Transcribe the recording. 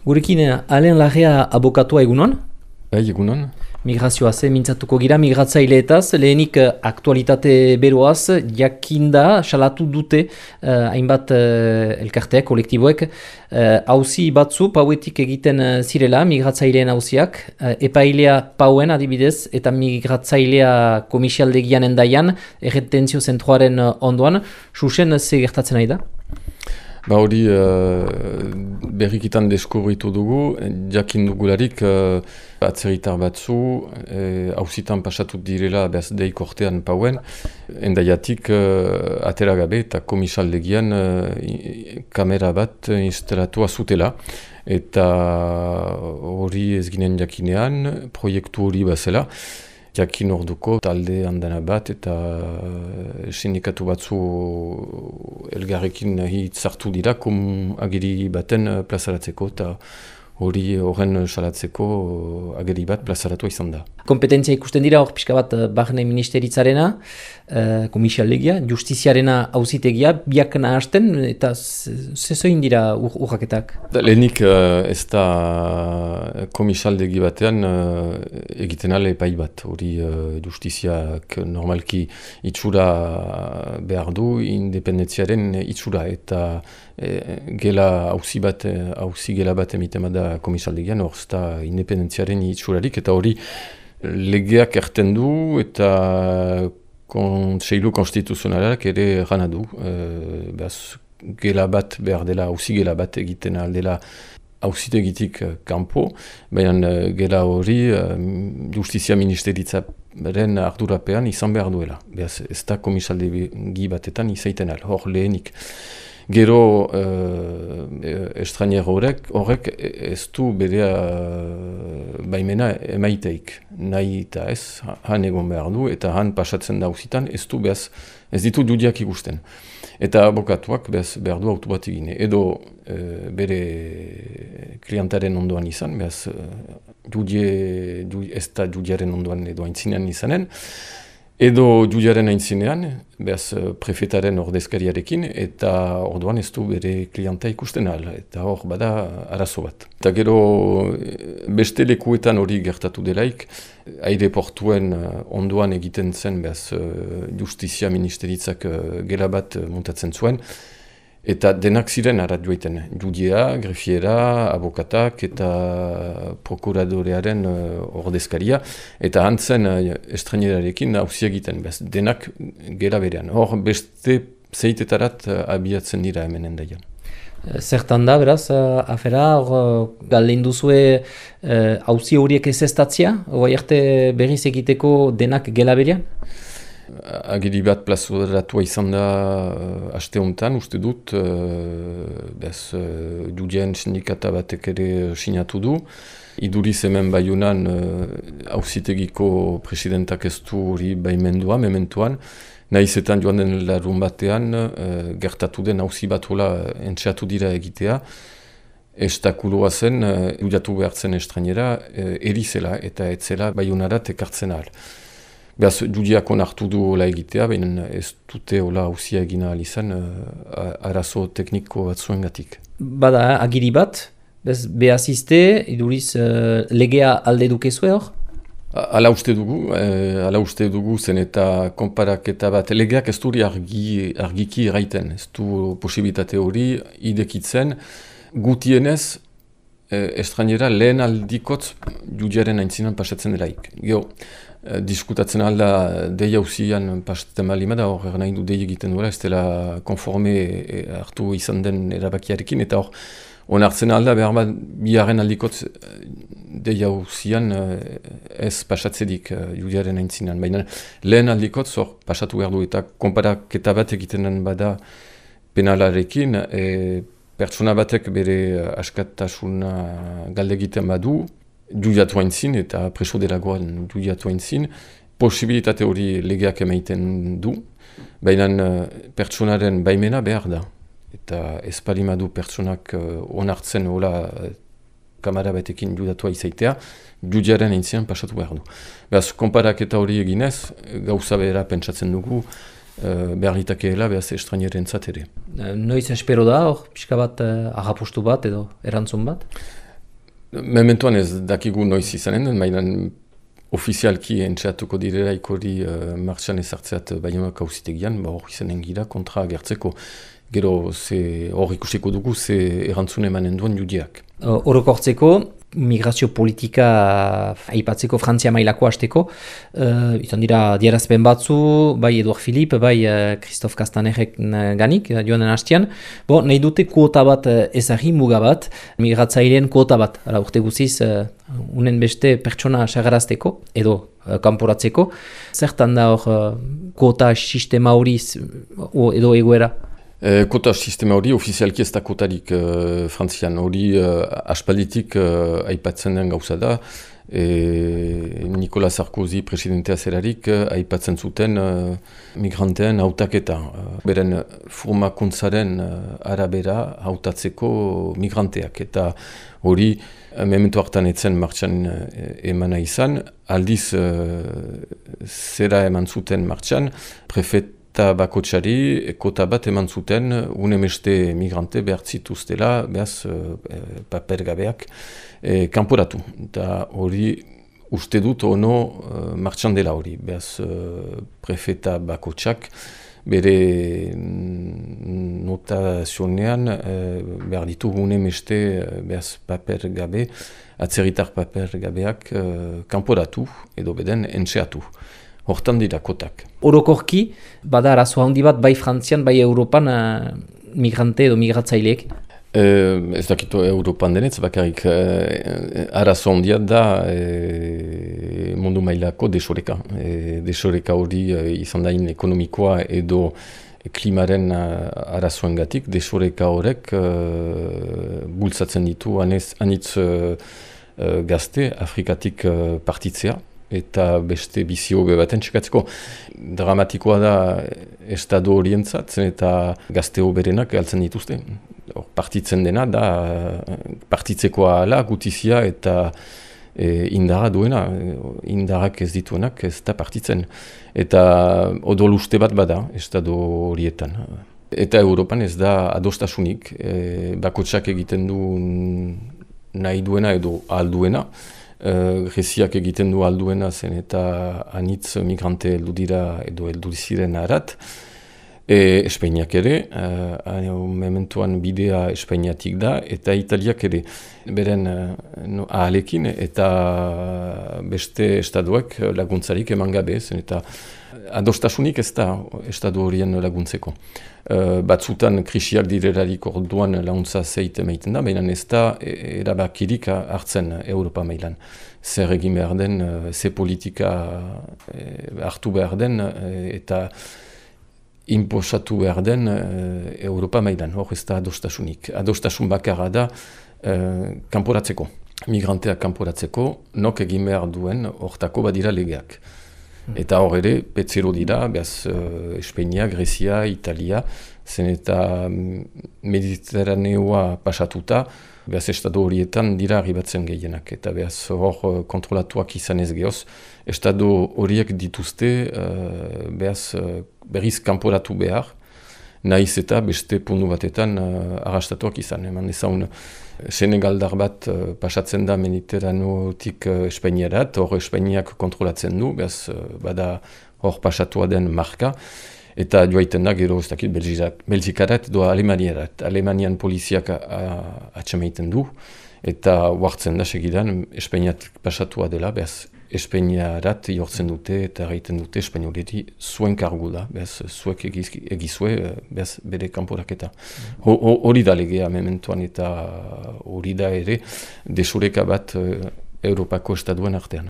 Gurekin, alen lagea abokatua egunon? Bai, egunon. Migrazioa ze mintzatuko gira migratzaileetaz, lehenik eh, aktualitate beroaz, jakinda, salatu dute uh, hainbat uh, elkarteak, kolektiboek, hauzi uh, batzu, pauetik egiten uh, zirela, migratzaileen hauziak, uh, epailea pauen adibidez, eta migratzailea komisialdegian endaian, erretentzio zentroaren ondoan, susen ze gertatzen nahi da? Ba hori uh, berrikitan deskubritu dugu, jakin dugularik uh, atzeritar batzu, hausitan eh, pasatut direla behaz deik ortean pauen, endaiatik uh, atera gabe eta komisaldegian uh, kamera bat instalatu azutela. Eta hori ez ginen jakinean, proiektu hori bazela jakin orduko talde handana bat eta uh, sindikatu batzu elgarrekin hitzartu dira kum agiri baten uh, plazaratzeko eta hori horren salatzeko ageri bat plazaratu izan da. Kompetentzia ikusten dira hor pixka bat barne ministeritzarena, uh, komisialegia, justiziarena hauzitegia, biak hasten eta zezoin dira urraketak? Lehenik uh, ez da komisialdegi batean egiten ale epai bat, hori justiziak normalki itxura behar du, independentziaren itxura. Eta gela hauzi bat, hauzi gela bat emiten da komisaldegian, hor da independentziaren itxurarik, eta hori legeak erten du eta kontseilu konstituzionalak ere gana du. E, behaz, gela bat behar dela, hauzi gela bat egiten aldela hauzit egitik uh, kanpo, baina uh, gela hori justizia ministeritza beren ardurapean izan behar duela. Behaz, ez da komisaldegi batetan izaiten al, hor lehenik. Gero uh, estranier horrek, horrek ez du berea baimena emaiteik. Nahi eta ez, han egon behar du, eta han pasatzen dauzitan, ez du behaz, ez ditu judiak ikusten. Eta abokatuak behaz, behar du autu bat egine. Edo uh, bere klientaren ondoan izan, behaz, judie, judie, ez da judiaren ondoan edo aintzinean izanen, Edo judiaren aintzinean, behaz eh, prefetaren ordezkariarekin, eta orduan ez du bere klienta ikusten al, eta hor bada arazo bat. Eta gero eh, beste lekuetan hori gertatu delaik, aireportuen eh, onduan egiten zen behaz justizia ministeritzak gela bat muntatzen zuen, Eta denak ziren arat joiten, judia, grefiera, abokatak eta prokuradorearen uh, ordezkaria. Eta hantzen uh, estrenerarekin hausia egiten, denak gera berean. Hor beste zeitetarat uh, abiatzen dira hemen endaian. Zertan da, beraz, uh, afera, hor galdein duzue hauzi uh, horiek ez ez tatzia? Berriz egiteko denak gela berean? Agiri bat plazuratua izan da uh, aste honetan, uste dut, uh, bez, uh, judien sindikata batek ere sinatu du. Iduriz hemen baiunan uh, presidentak ez du hori baimendua, mementuan. Nahizetan joan den larun batean, uh, gertatu den hausi bat hola entxeatu dira egitea. Estakuloa zen, uh, udatu behartzen estrainera, uh, erizela eta etzela baiunarat ekartzen ahal. Beaz, judiak onartu du hola egitea, baina ez dute hola hausia egina alizan uh, arazo tekniko bat zuen gatik. Bada, agiri bat, bez, behazizte, iduriz uh, legea alde dukezue hor? Ala uste dugu, eh, ala uste dugu zen eta konparaketa bat, legeak ez duri argi, argiki eraiten, ez du posibilitate hori idekitzen, gutienez, eh, estrainera lehen aldikotz judiaren aintzinan pasatzen delaik. Gio, Eh, diskutatzen alda deia usian pastetan bali da hor nahi du deia egiten duela, ez dela konforme e, hartu izan den erabakiarekin, eta hor onartzen alda behar bat biharren aldikotz eh, deia usian eh, ez pasatzedik judiaren aintzinan. Baina lehen aldikotz hor pasatu behar du eta konparaketa bat egiten bada penalarekin, e, pertsona batek bere askatasuna galde egiten badu, duiatu hain eta preso delagoan duiatu hain zin, posibilitate hori legeak emaiten du, baina uh, pertsonaren baimena behar da. Eta ez du pertsonak uh, onartzen hola kamara batekin judatua izaitea, judiaren hain pasatu behar du. Beaz, konparak eta hori eginez, gauza behera pentsatzen dugu, behar itakeela, behaz estraineren ere. Noiz espero da, hor, pixka bat, uh, agapustu bat edo erantzun bat? Mementoan ez dakigu noiz izanen, baina ofizialki entxeatuko direla ikori uh, martxan ezartzeat bainoak hausitegian, ba hori izanen gira kontra agertzeko. Gero hor ikusiko dugu ze erantzun emanen duen judiak. Orokortzeko, migrazio politika aipatzeko Frantzia mailako hasteko. Uh, izan dira dierazpen batzu, bai Eduard Filip, bai uh, Christophe Castanerek ganik, uh, joanen hastian. Bo, nahi dute kuota bat uh, ezagin muga bat, migratzaileen kuota bat. Hala, urte guziz, uh, unen beste pertsona sagarazteko, edo kanporatzeko. Zertan da hor uh, kuota sistema hori edo egoera? E, kota sistema hori ofizialki ez da kotarik e, frantzian. Hori e, aspalditik e, aipatzen den gauza da. E, Nikola Sarkozy presidentea zerarik e, aipatzen zuten e, migranteen hautaketa. E, beren formakuntzaren e, arabera hautatzeko migranteak. Eta hori mementu hartan etzen martxan e, emana izan. Aldiz e, zera eman zuten martxan. Prefet eta bakotxari kota bat eman zuten unemeste migrante behar zituztela, behaz e, paper gabeak e, kanporatu. Eta hori uste dut ono e, martxan dela hori, behaz e, prefeta bakotxak bere notazionean e, behar ditu unemeste behaz paper gabe, atzeritar paper gabeak e, kanporatu edo beden entxeatu hortan dira kotak. Orokorki, bada arazo handi bat bai Frantzian, bai Europan uh, migrante edo migratzaileek? Eh, ez dakitu Europan denetz, bakarrik eh, arazo handia da eh, mundu mailako desoreka. Eh, desoreka hori eh, izan dain ekonomikoa edo klimaren uh, arazoen gatik, desoreka horrek uh, bultzatzen ditu anez, anitz uh, gazte Afrikatik uh, partitzea eta beste bizio baten txekatzeko. Dramatikoa da estado orientzatzen eta gazteo berenak galtzen dituzte. Or, partitzen dena da partitzekoa ala gutizia eta e, indara duena. Indarak ez dituenak ez da partitzen. Eta odol uste bat bada estado horietan. Eta Europan ez da adostasunik. E, bakotsak egiten du nahi duena edo alduena. Uh, Greziak egiten du alduena zen eta anitz migrante heldu dira edo heldu ziren arat. E, Espainiak ere, uh, mementuan bidea Espainiatik da, eta Italiak ere beren uh, ahalekin eta beste estaduak laguntzarik eman gabe zen eta adostasunik ez da estadu horien laguntzeko. Uh, batzutan krisiak direlarik orduan laguntza zeit emaiten da, baina ez da erabakirik hartzen Europa mailan. Zer egin behar den, ze politika hartu behar den, eta imposatu behar den Europa mailan, hor ez da adostasunik. Adostasun bakarra da kanporatzeko, migranteak kanporatzeko, nok egin behar duen hortako badira legeak. Eta hor ere, petzero dira, behaz, uh, Espeinia, Grezia, Italia, zen eta mm, Mediterraneoa pasatuta, behaz, estado horietan dira arribatzen gehienak. Eta behaz, hor uh, kontrolatuak izan ez gehoz, estado horiek dituzte, uh, behaz, uh, berriz kanporatu behar, nahiz eta beste puntu batetan uh, arrastatuak izan. Eman ezaun, Senegaldar bat uh, pasatzen da Mediterranotik uh, Espainiarat, hor Espainiak kontrolatzen du, behaz, uh, bada hor pasatua den marka, eta joaiten da gero ez dakit Belgikarat edo Alemaniarat. Alemanian poliziak atxamaiten du, eta huartzen da segidan Espainiat pasatua dela, behaz, Espainiarat jortzen dute eta gaiten dute Espainoleti zuen kargu da, behaz, zuek egizue, behaz, bere kanporaketa. Hori da legea mementuan eta hori da ere desureka bat Europako estaduen artean.